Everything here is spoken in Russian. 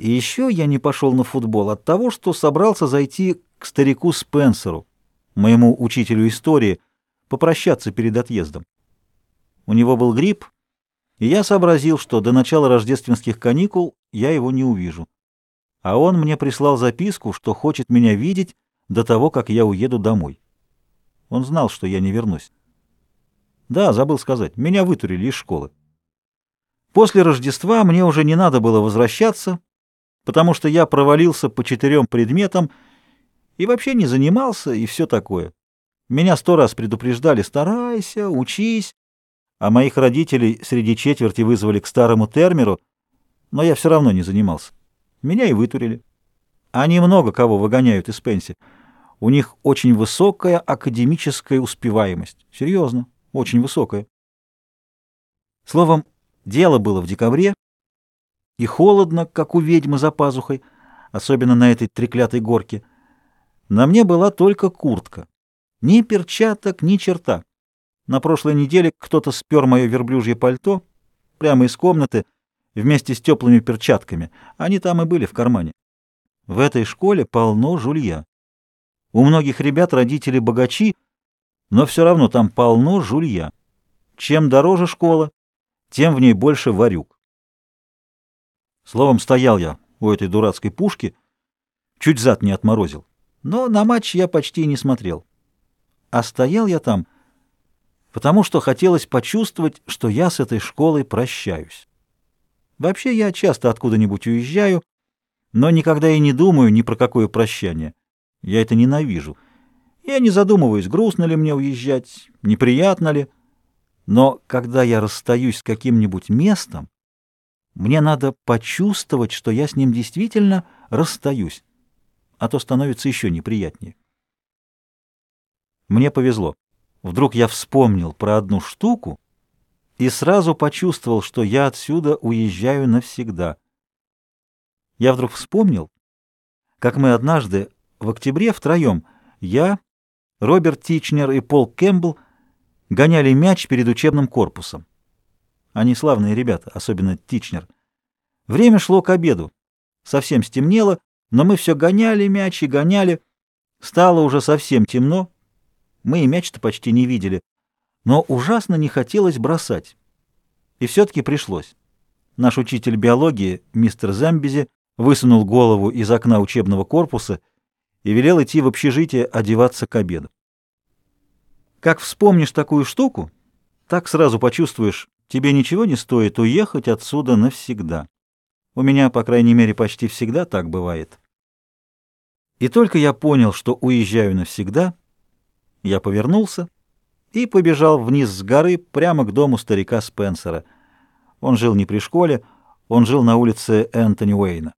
И еще я не пошел на футбол от того, что собрался зайти к старику Спенсеру, моему учителю истории, попрощаться перед отъездом. У него был грипп, и я сообразил, что до начала рождественских каникул я его не увижу. А он мне прислал записку, что хочет меня видеть до того, как я уеду домой. Он знал, что я не вернусь. Да, забыл сказать, меня вытурили из школы. После Рождества мне уже не надо было возвращаться, потому что я провалился по четырем предметам и вообще не занимался, и все такое. Меня сто раз предупреждали «старайся, учись», а моих родителей среди четверти вызвали к старому термеру, но я все равно не занимался. Меня и вытурили. Они много кого выгоняют из пенси. У них очень высокая академическая успеваемость. Серьезно, очень высокая. Словом, дело было в декабре, и холодно, как у ведьмы за пазухой, особенно на этой треклятой горке. На мне была только куртка. Ни перчаток, ни черта. На прошлой неделе кто-то спер мое верблюжье пальто прямо из комнаты вместе с теплыми перчатками. Они там и были в кармане. В этой школе полно жулья. У многих ребят родители богачи, но все равно там полно жулья. Чем дороже школа, тем в ней больше варюк. Словом, стоял я у этой дурацкой пушки, чуть зад не отморозил. Но на матч я почти не смотрел. А стоял я там, потому что хотелось почувствовать, что я с этой школой прощаюсь. Вообще я часто откуда-нибудь уезжаю, но никогда и не думаю ни про какое прощание. Я это ненавижу. Я не задумываюсь, грустно ли мне уезжать, неприятно ли. Но когда я расстаюсь с каким-нибудь местом, мне надо почувствовать, что я с ним действительно расстаюсь, а то становится еще неприятнее. Мне повезло. Вдруг я вспомнил про одну штуку и сразу почувствовал, что я отсюда уезжаю навсегда. Я вдруг вспомнил, как мы однажды в октябре втроем, я, Роберт Тичнер и Пол Кэмпбелл, гоняли мяч перед учебным корпусом. Они славные ребята, особенно Тичнер. Время шло к обеду. Совсем стемнело, но мы все гоняли мяч и гоняли. Стало уже совсем темно. Мы и мяч-то почти не видели. Но ужасно не хотелось бросать. И все-таки пришлось. Наш учитель биологии, мистер Замбези, высунул голову из окна учебного корпуса и велел идти в общежитие одеваться к обеду. Как вспомнишь такую штуку, так сразу почувствуешь, тебе ничего не стоит уехать отсюда навсегда. У меня, по крайней мере, почти всегда так бывает. И только я понял, что уезжаю навсегда, я повернулся и побежал вниз с горы прямо к дому старика Спенсера. Он жил не при школе, он жил на улице Энтони Уэйна.